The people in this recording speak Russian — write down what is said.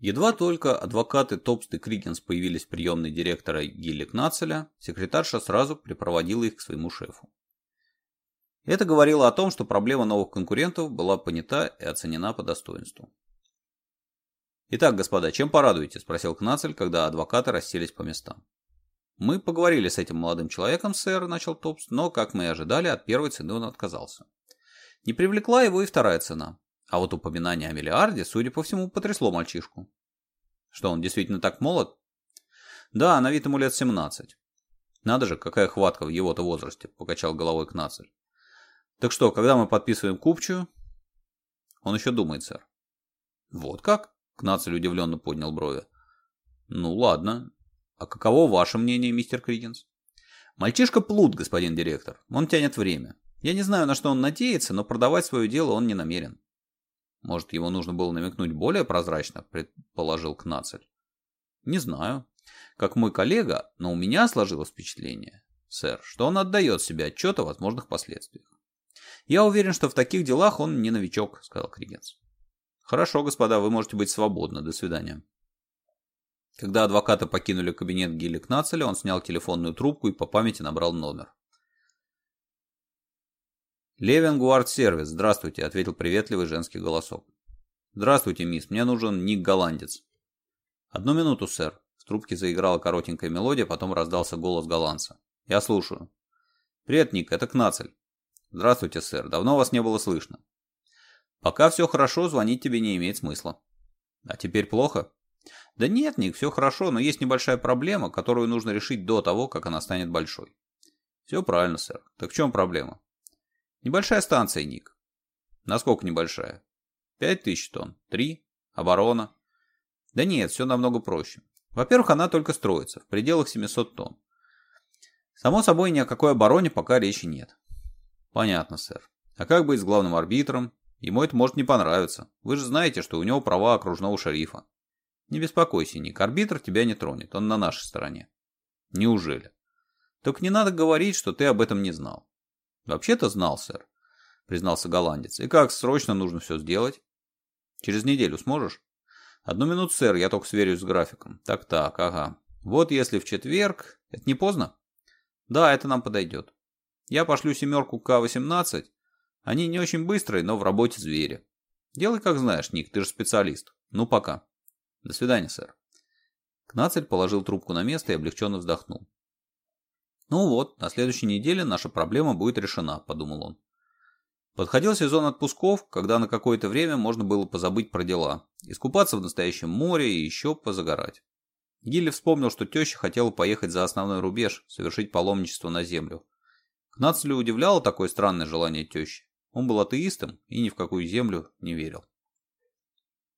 Едва только адвокаты Топст и Кригенс появились в приемной директора Гилли Кнацеля, секретарша сразу припроводила их к своему шефу. Это говорило о том, что проблема новых конкурентов была понята и оценена по достоинству. «Итак, господа, чем порадуете?» – спросил Кнацель, когда адвокаты расселись по местам. «Мы поговорили с этим молодым человеком, сэр», – начал Топст, но, как мы и ожидали, от первой цены он отказался. Не привлекла его и вторая цена. А вот упоминание о миллиарде, судя по всему, потрясло мальчишку. Что, он действительно так молод? Да, на вид ему лет 17. Надо же, какая хватка в его-то возрасте, покачал головой Кнацель. Так что, когда мы подписываем купчую? Он еще думает, сэр. Вот как? Кнацель удивленно поднял брови. Ну ладно. А каково ваше мнение, мистер Криденс? Мальчишка плут, господин директор. Он тянет время. Я не знаю, на что он надеется, но продавать свое дело он не намерен. Может, его нужно было намекнуть более прозрачно, предположил Кнацель. Не знаю. Как мой коллега, но у меня сложилось впечатление, сэр, что он отдает себе отчет о возможных последствиях. Я уверен, что в таких делах он не новичок, сказал Кригенс. Хорошо, господа, вы можете быть свободны. До свидания. Когда адвокаты покинули кабинет Гилли Кнацеля, он снял телефонную трубку и по памяти набрал номер. «Левенгуард Сервис, здравствуйте», — ответил приветливый женский голосок. «Здравствуйте, мисс, мне нужен Ник Голландец». «Одну минуту, сэр». В трубке заиграла коротенькая мелодия, потом раздался голос голландца. «Я слушаю». «Привет, Ник, это Кнацель». «Здравствуйте, сэр. Давно вас не было слышно». «Пока все хорошо, звонить тебе не имеет смысла». «А теперь плохо?» «Да нет, Ник, все хорошо, но есть небольшая проблема, которую нужно решить до того, как она станет большой». «Все правильно, сэр. Так в чем проблема?» Небольшая станция, Ник. Насколько небольшая? Пять тысяч тонн. Три. Оборона. Да нет, все намного проще. Во-первых, она только строится, в пределах 700 тонн. Само собой, ни о какой обороне пока речи нет. Понятно, сэр. А как быть с главным арбитром? Ему это может не понравиться. Вы же знаете, что у него права окружного шерифа. Не беспокойся, Ник, арбитр тебя не тронет, он на нашей стороне. Неужели? Только не надо говорить, что ты об этом не знал. Вообще-то знал, сэр, признался голландец. И как, срочно нужно все сделать? Через неделю сможешь? Одну минуту, сэр, я только сверюсь с графиком. Так-так, ага. Вот если в четверг... Это не поздно? Да, это нам подойдет. Я пошлю семерку К-18. Они не очень быстрые, но в работе звери. Делай как знаешь, Ник, ты же специалист. Ну, пока. До свидания, сэр. Кнацель положил трубку на место и облегченно вздохнул. «Ну вот, на следующей неделе наша проблема будет решена», – подумал он. Подходил сезон отпусков, когда на какое-то время можно было позабыть про дела, искупаться в настоящем море и еще позагорать. Гилли вспомнил, что теща хотела поехать за основной рубеж, совершить паломничество на землю. Кнацлю удивляло такое странное желание тещи. Он был атеистом и ни в какую землю не верил.